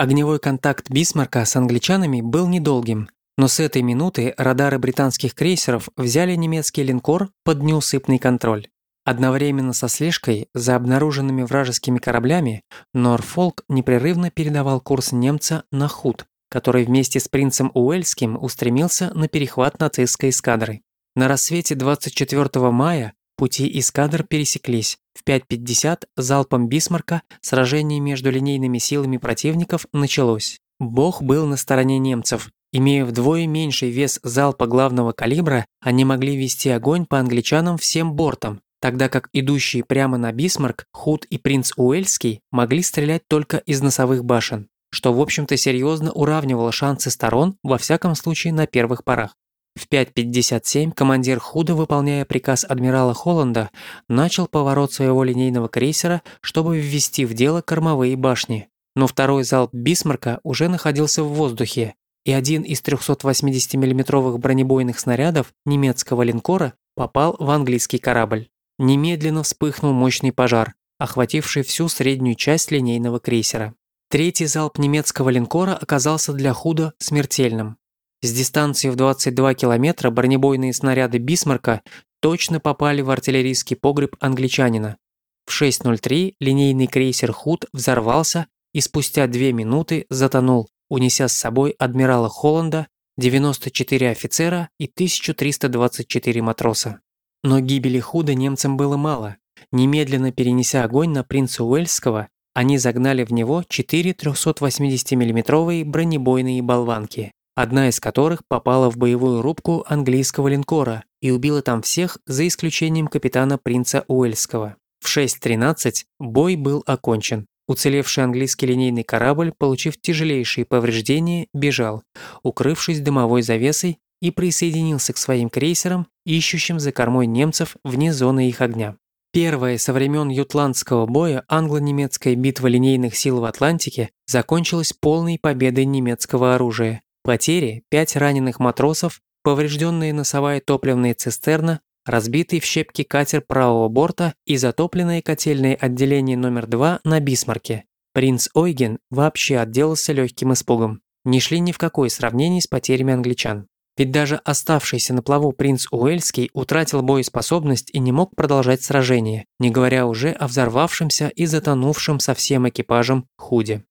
Огневой контакт Бисмарка с англичанами был недолгим, но с этой минуты радары британских крейсеров взяли немецкий линкор под неусыпный контроль. Одновременно со слежкой за обнаруженными вражескими кораблями Норфолк непрерывно передавал курс немца на Худ, который вместе с принцем Уэльским устремился на перехват нацистской эскадры. На рассвете 24 мая пути эскадр пересеклись. В 5.50 залпом Бисмарка сражение между линейными силами противников началось. Бог был на стороне немцев. Имея вдвое меньший вес залпа главного калибра, они могли вести огонь по англичанам всем бортом, тогда как идущие прямо на Бисмарк, Худ и принц Уэльский могли стрелять только из носовых башен, что в общем-то серьезно уравнивало шансы сторон, во всяком случае на первых порах. В 5.57 командир Худа, выполняя приказ адмирала Холланда, начал поворот своего линейного крейсера, чтобы ввести в дело кормовые башни. Но второй залп Бисмарка уже находился в воздухе, и один из 380 миллиметровых бронебойных снарядов немецкого линкора попал в английский корабль немедленно вспыхнул мощный пожар, охвативший всю среднюю часть линейного крейсера. Третий залп немецкого линкора оказался для Худа смертельным. С дистанции в 22 километра бронебойные снаряды Бисмарка точно попали в артиллерийский погреб англичанина. В 6.03 линейный крейсер Худ взорвался и спустя две минуты затонул, унеся с собой адмирала Холланда, 94 офицера и 1324 матроса. Но гибели худо немцам было мало. Немедленно перенеся огонь на принца Уэльского, они загнали в него четыре 380 миллиметровые бронебойные болванки, одна из которых попала в боевую рубку английского линкора и убила там всех, за исключением капитана принца Уэльского. В 6.13 бой был окончен. Уцелевший английский линейный корабль, получив тяжелейшие повреждения, бежал, укрывшись дымовой завесой и присоединился к своим крейсерам, ищущим за кормой немцев вне зоны их огня. Первая со времен Ютландского боя англо-немецкая битва линейных сил в Атлантике закончилась полной победой немецкого оружия. Потери – пять раненых матросов, поврежденная носовая топливная цистерна, разбитый в щепки катер правого борта и затопленное котельное отделение номер 2 на Бисмарке. Принц Ойген вообще отделался легким испугом. Не шли ни в какое сравнение с потерями англичан. Ведь даже оставшийся на плаву принц Уэльский утратил боеспособность и не мог продолжать сражение, не говоря уже о взорвавшемся и затонувшем со всем экипажем Худе.